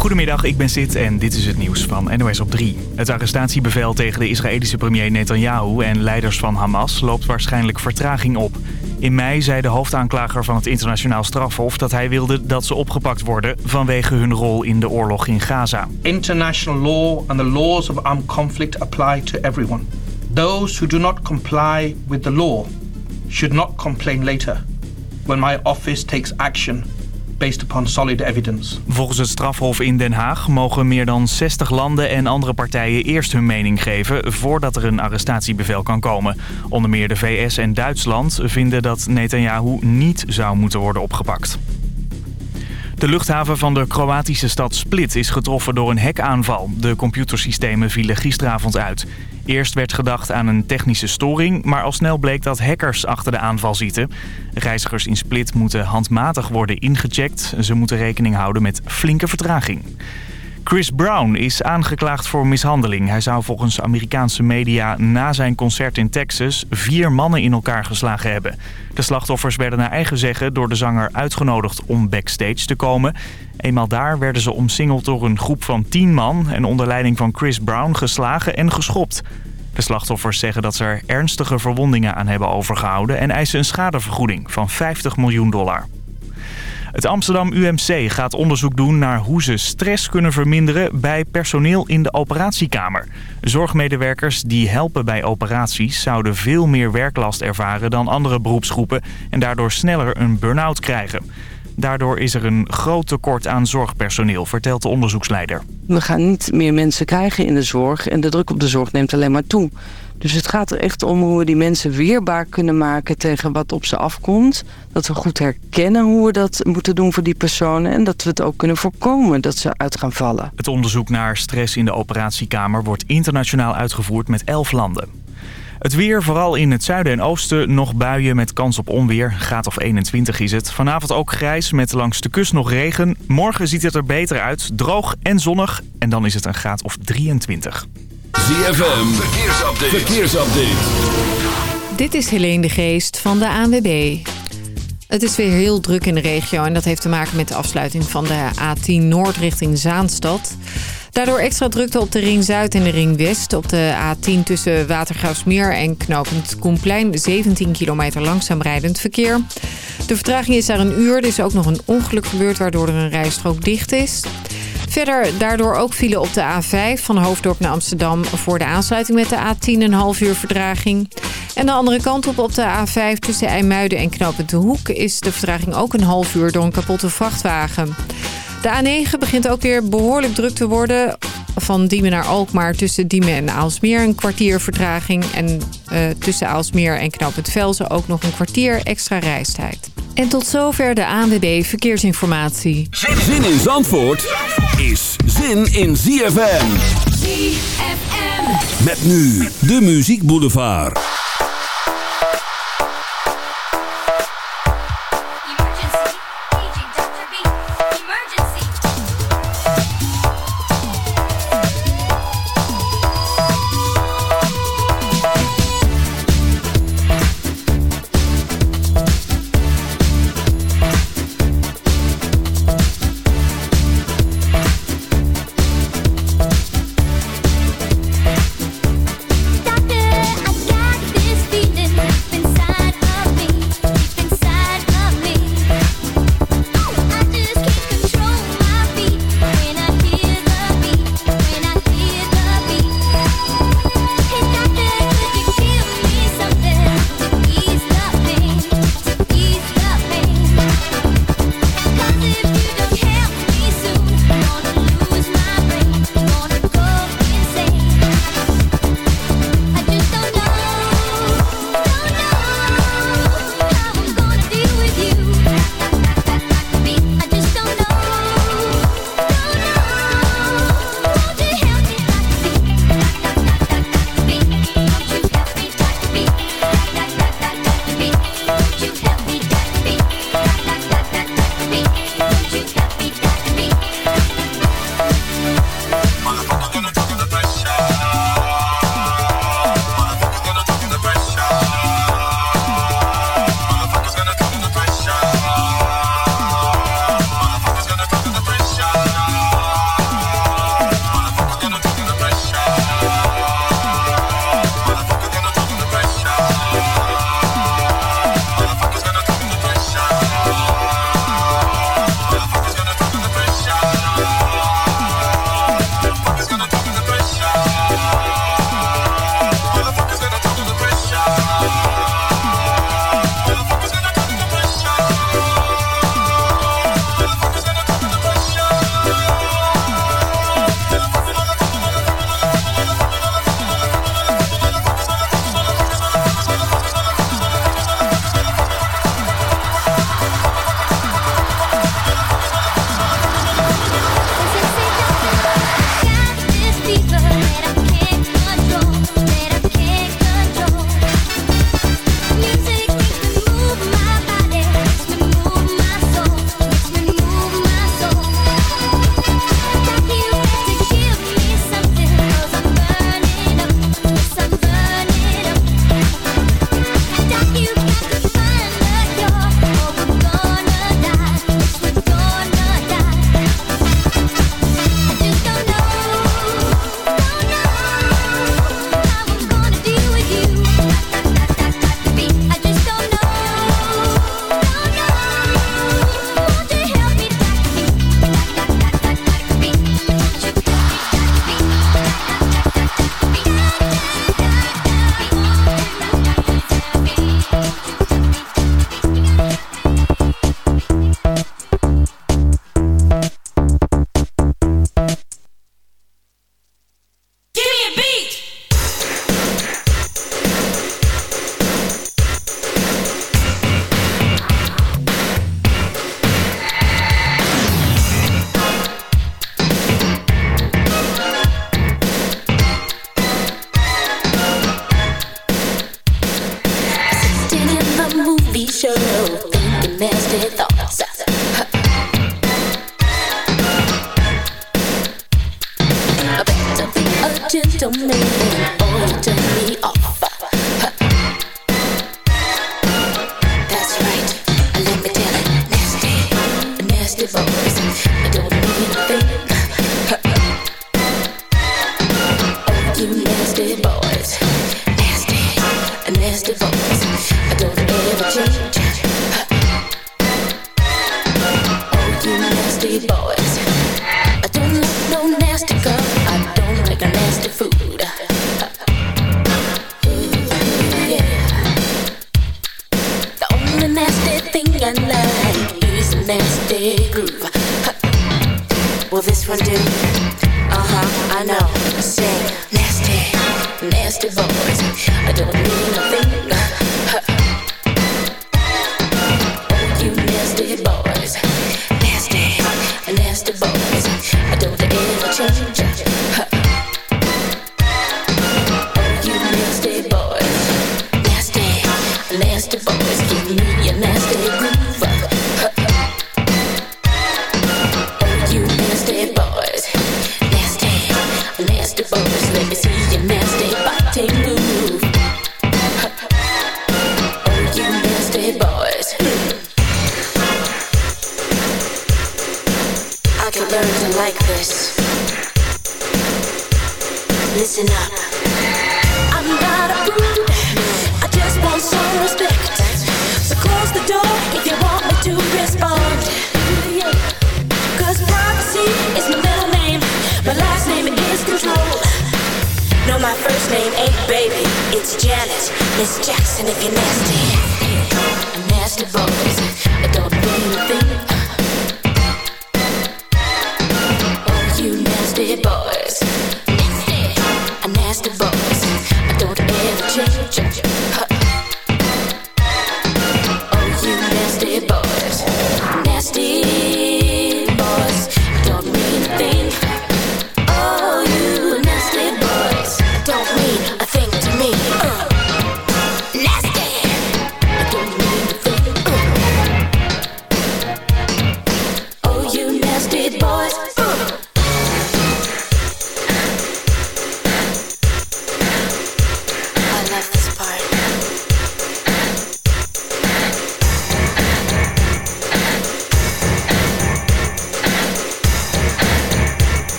Goedemiddag, ik ben Sid en dit is het nieuws van NOS op 3. Het arrestatiebevel tegen de Israëlische premier Netanyahu en leiders van Hamas loopt waarschijnlijk vertraging op. In mei zei de hoofdaanklager van het internationaal strafhof dat hij wilde dat ze opgepakt worden vanwege hun rol in de oorlog in Gaza. International law and the laws of armed conflict apply to everyone. Those who do not comply with the law should not complain later when my office takes action based upon solid evidence. Volgens het strafhof in Den Haag mogen meer dan 60 landen en andere partijen eerst hun mening geven voordat er een arrestatiebevel kan komen. Onder meer de VS en Duitsland vinden dat Netanyahu niet zou moeten worden opgepakt. De luchthaven van de Kroatische stad Split is getroffen door een hekaanval. De computersystemen vielen gisteravond uit. Eerst werd gedacht aan een technische storing, maar al snel bleek dat hackers achter de aanval zitten. Reizigers in Split moeten handmatig worden ingecheckt. Ze moeten rekening houden met flinke vertraging. Chris Brown is aangeklaagd voor mishandeling. Hij zou volgens Amerikaanse media na zijn concert in Texas vier mannen in elkaar geslagen hebben. De slachtoffers werden naar eigen zeggen door de zanger uitgenodigd om backstage te komen. Eenmaal daar werden ze omsingeld door een groep van tien man en onder leiding van Chris Brown geslagen en geschopt. De slachtoffers zeggen dat ze er ernstige verwondingen aan hebben overgehouden en eisen een schadevergoeding van 50 miljoen dollar. Het Amsterdam UMC gaat onderzoek doen naar hoe ze stress kunnen verminderen bij personeel in de operatiekamer. Zorgmedewerkers die helpen bij operaties zouden veel meer werklast ervaren dan andere beroepsgroepen en daardoor sneller een burn-out krijgen. Daardoor is er een groot tekort aan zorgpersoneel, vertelt de onderzoeksleider. We gaan niet meer mensen krijgen in de zorg en de druk op de zorg neemt alleen maar toe. Dus het gaat er echt om hoe we die mensen weerbaar kunnen maken tegen wat op ze afkomt. Dat we goed herkennen hoe we dat moeten doen voor die personen. En dat we het ook kunnen voorkomen dat ze uit gaan vallen. Het onderzoek naar stress in de operatiekamer wordt internationaal uitgevoerd met 11 landen. Het weer, vooral in het zuiden en oosten, nog buien met kans op onweer. Graad of 21 is het. Vanavond ook grijs met langs de kust nog regen. Morgen ziet het er beter uit, droog en zonnig. En dan is het een graad of 23. ZFM, verkeersupdate. verkeersupdate. Dit is Helene de Geest van de ANWB. Het is weer heel druk in de regio en dat heeft te maken met de afsluiting van de A10 Noord richting Zaanstad. Daardoor extra drukte op de Ring Zuid en de Ring West. Op de A10 tussen Watergraafsmeer en Knopend Koenplein 17 kilometer langzaam rijdend verkeer. De vertraging is daar een uur. Er is ook nog een ongeluk gebeurd waardoor er een rijstrook dicht is. Verder daardoor ook file op de A5 van Hoofddorp naar Amsterdam... voor de aansluiting met de A10 een half uur verdraging. En de andere kant op op de A5 tussen IJmuiden en Knopend de Hoek... is de vertraging ook een half uur door een kapotte vrachtwagen. De A9 begint ook weer behoorlijk druk te worden. Van Diemen naar Alkmaar tussen Diemen en Aalsmeer een kwartier vertraging. En uh, tussen Aalsmeer en Knoopend Velzen ook nog een kwartier extra reistijd. En tot zover de ANWB Verkeersinformatie. Zin in Zandvoort is zin in ZFM. ZFM. Met nu de Muziek Boulevard.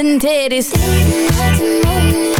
And titties.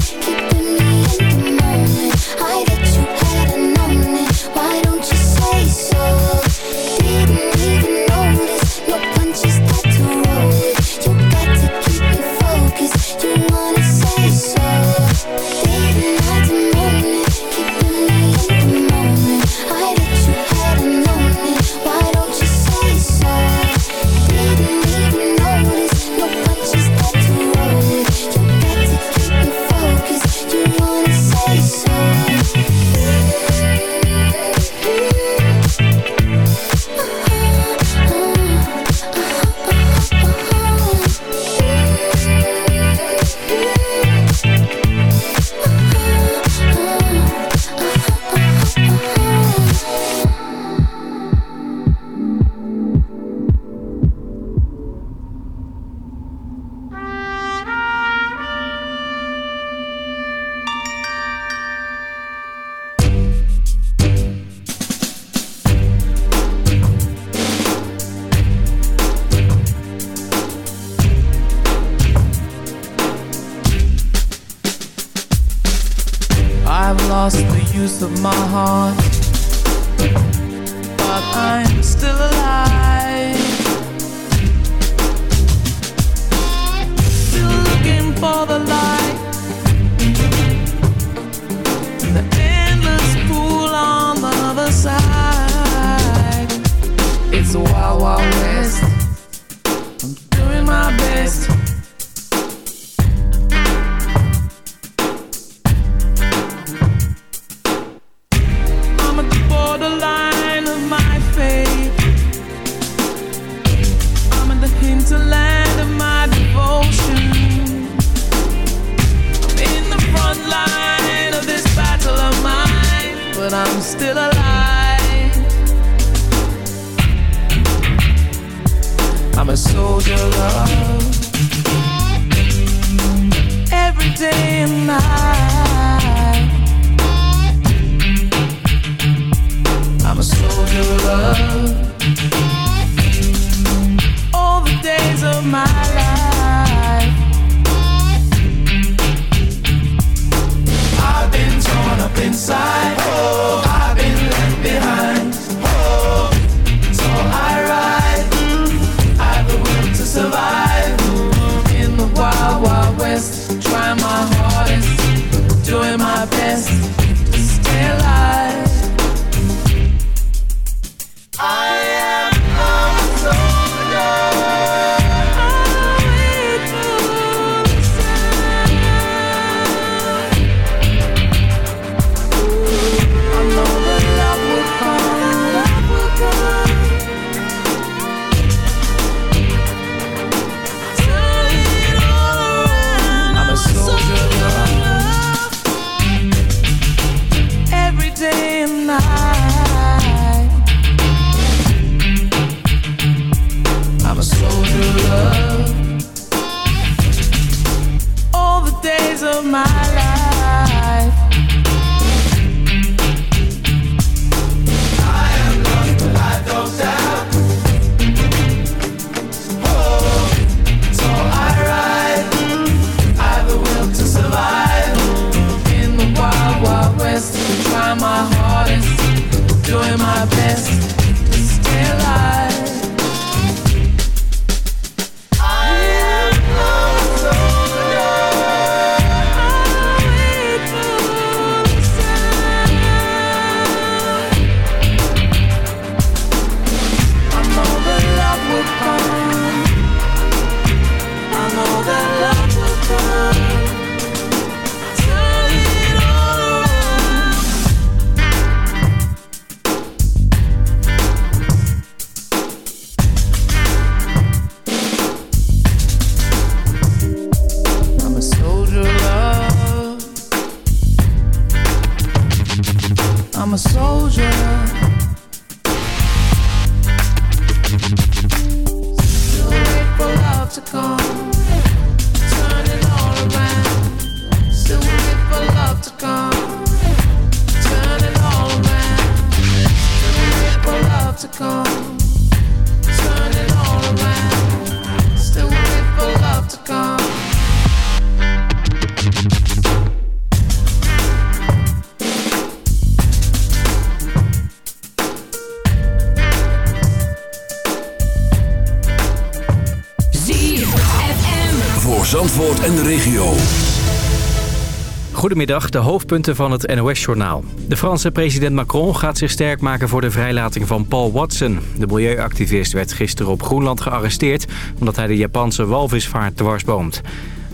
Goedemiddag, de hoofdpunten van het NOS-journaal. De Franse president Macron gaat zich sterk maken voor de vrijlating van Paul Watson. De milieuactivist werd gisteren op Groenland gearresteerd... omdat hij de Japanse walvisvaart dwarsboomt.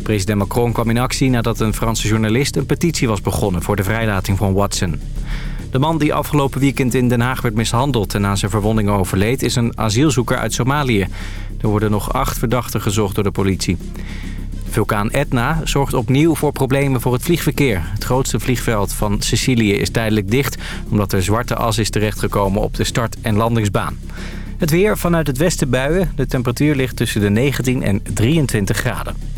President Macron kwam in actie nadat een Franse journalist... een petitie was begonnen voor de vrijlating van Watson. De man die afgelopen weekend in Den Haag werd mishandeld... en aan zijn verwondingen overleed, is een asielzoeker uit Somalië. Er worden nog acht verdachten gezocht door de politie. Vulkaan Etna zorgt opnieuw voor problemen voor het vliegverkeer. Het grootste vliegveld van Sicilië is tijdelijk dicht... omdat er zwarte as is terechtgekomen op de start- en landingsbaan. Het weer vanuit het westen buien. De temperatuur ligt tussen de 19 en 23 graden.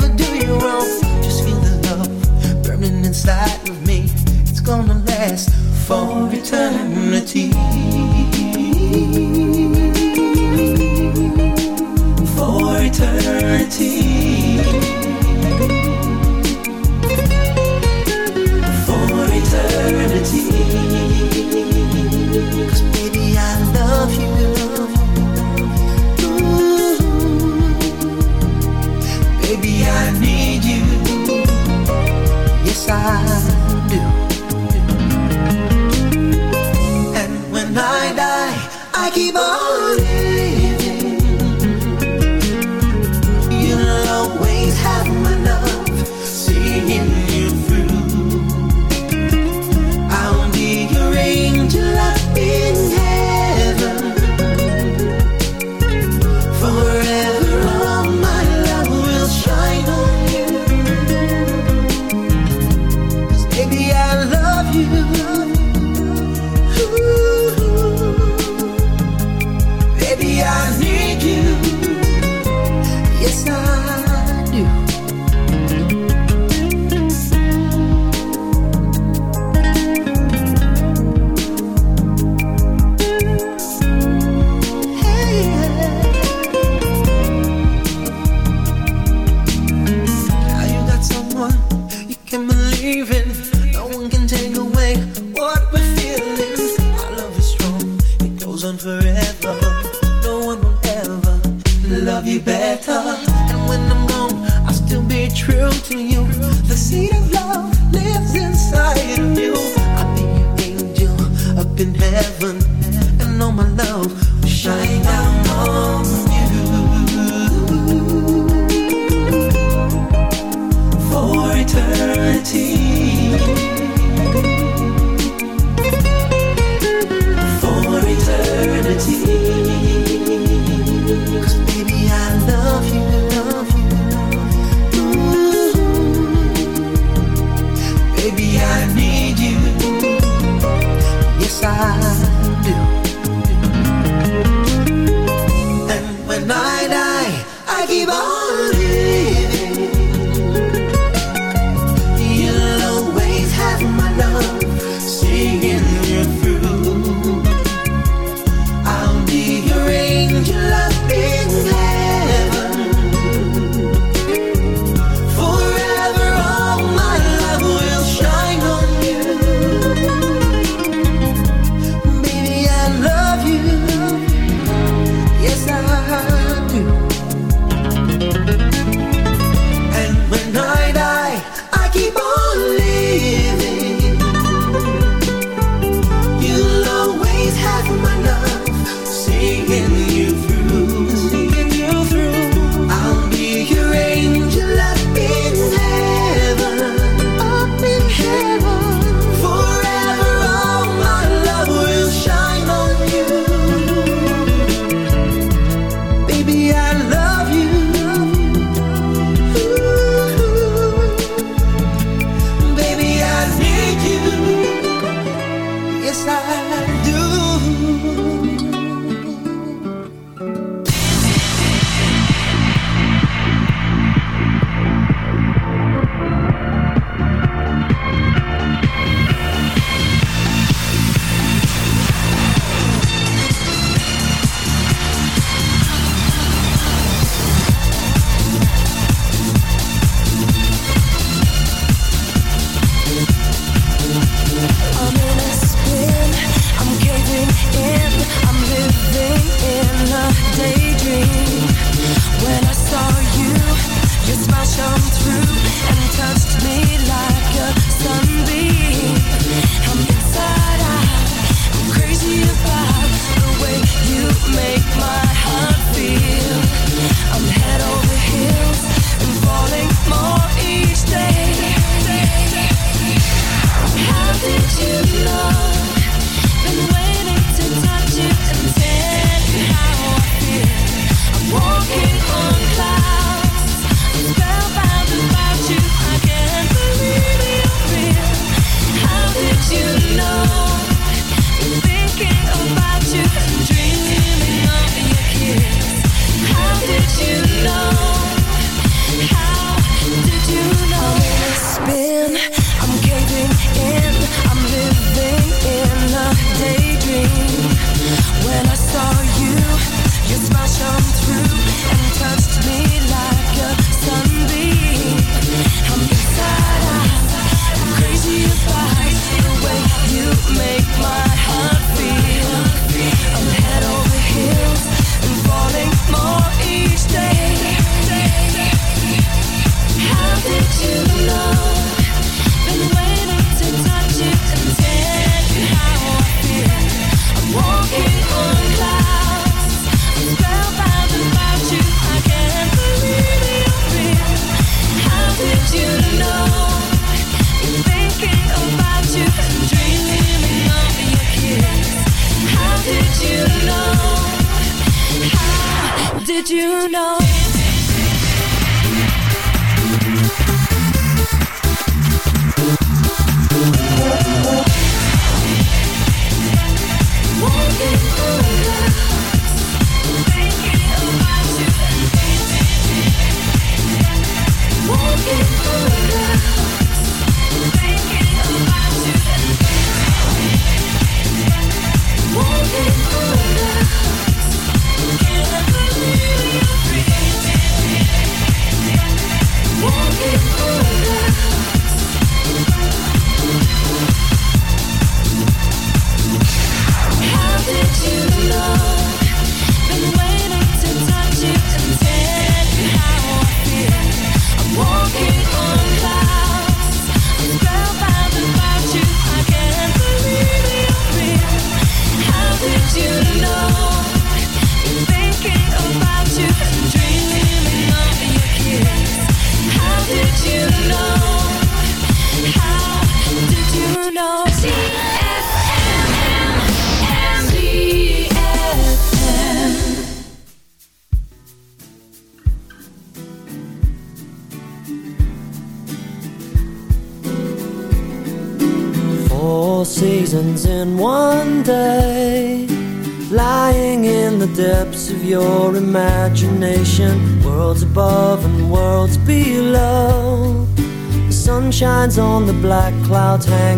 Never do you wrong.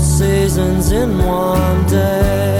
seasons in one day.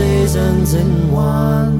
seasons in one